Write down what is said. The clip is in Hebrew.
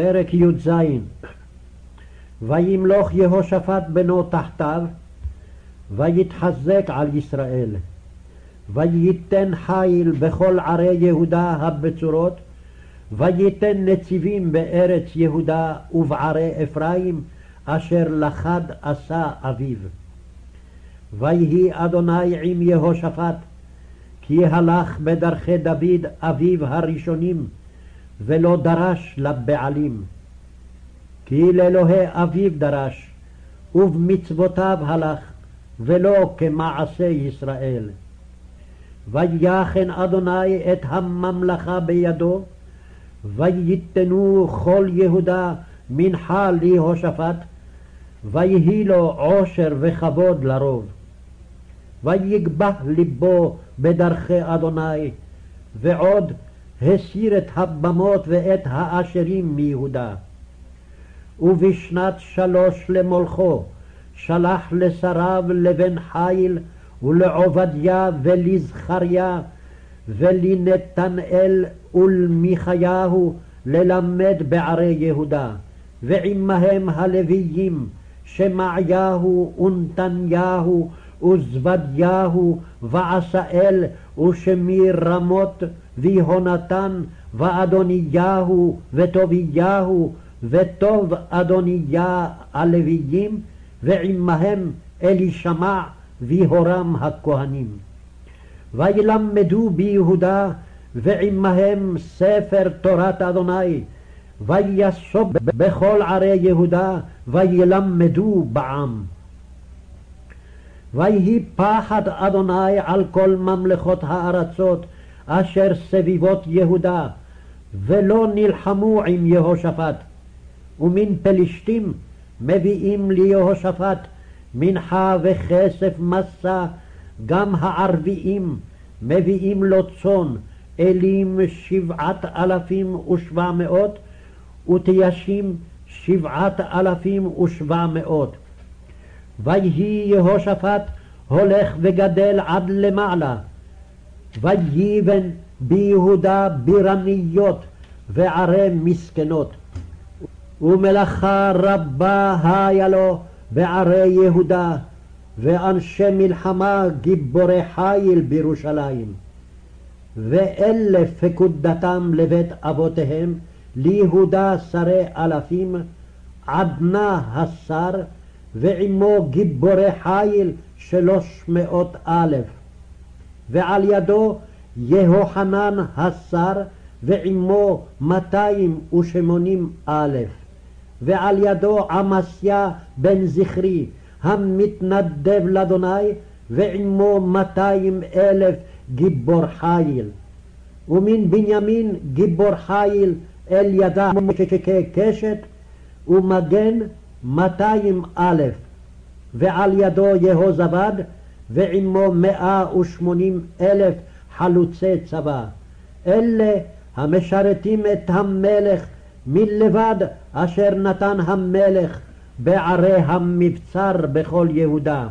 פרק י"ז וימלוך יהושפט בנו תחתיו, ויתחזק על ישראל. וייתן חיל בכל ערי יהודה הבצורות, וייתן נציבים בארץ יהודה ובערי אפרים, אשר לחד עשה אביו. ויהי אדוני עם יהושפט, כי הלך בדרכי דוד אביו הראשונים, ולא דרש לבעלים. כי לאלוהי אביו דרש, ובמצוותיו הלך, ולא כמעשה ישראל. ויחן אדוני את הממלכה בידו, וייתנו כל יהודה מנחה ליהושפט, ויהי לו עושר וכבוד לרוב. ויגבה ליבו בדרכי אדוני, ועוד הסיר את הבמות ואת האשרים מיהודה. ובשנת שלוש למולכו שלח לשריו לבן חיל ולעובדיה ולזכריה ולנתנאל ולמיכיהו ללמד בערי יהודה, ועמהם הלוויים שמעיהו ונתניהו וזבדיהו ועשאל ושמיר רמות ויהונתן ואדוניהו וטוביהו וטוב אדוניה הלוויים ועמהם אלישמע ויהורם הכהנים. וילמדו ביהודה ועמהם ספר תורת אדוני ויסוב בכל ערי יהודה וילמדו בעם. ויהי פחד אדוני על כל ממלכות הארצות אשר סביבות יהודה, ולא נלחמו עם יהושפט. ומן פלישתים מביאים ליהושפט מנחה וכסף מסע, גם הערביים מביאים לו צאן, אלים שבעת אלפים ושבע מאות, ותיישים שבעת אלפים ושבע מאות. ויהי יהושפט הולך וגדל עד למעלה, ויבן ביהודה בירניות וערי מסכנות. ומלאכה רבה היה לו בערי יהודה, ואנשי מלחמה גיבורי חיל בירושלים. ואלה פקודתם לבית אבותיהם, ליהודה שרי אלפים, עדנה השר, ועמו גיבורי חיל שלוש מאות אלף. ועל ידו יהוחנן השר, ועמו מאתיים ושמונים אלף. ועל ידו עמסיה בן זכרי, המתנדב לאדוני, ועמו מאתיים אלף גיבור חיל. ומן בנימין גיבור חיל אל ידה קשת, ומגן מאתיים אלף. ועל ידו יהוזבד, ועמו מאה ושמונים אלף חלוצי צבא. אלה המשרתים את המלך מלבד אשר נתן המלך בערי המבצר בכל יהודה.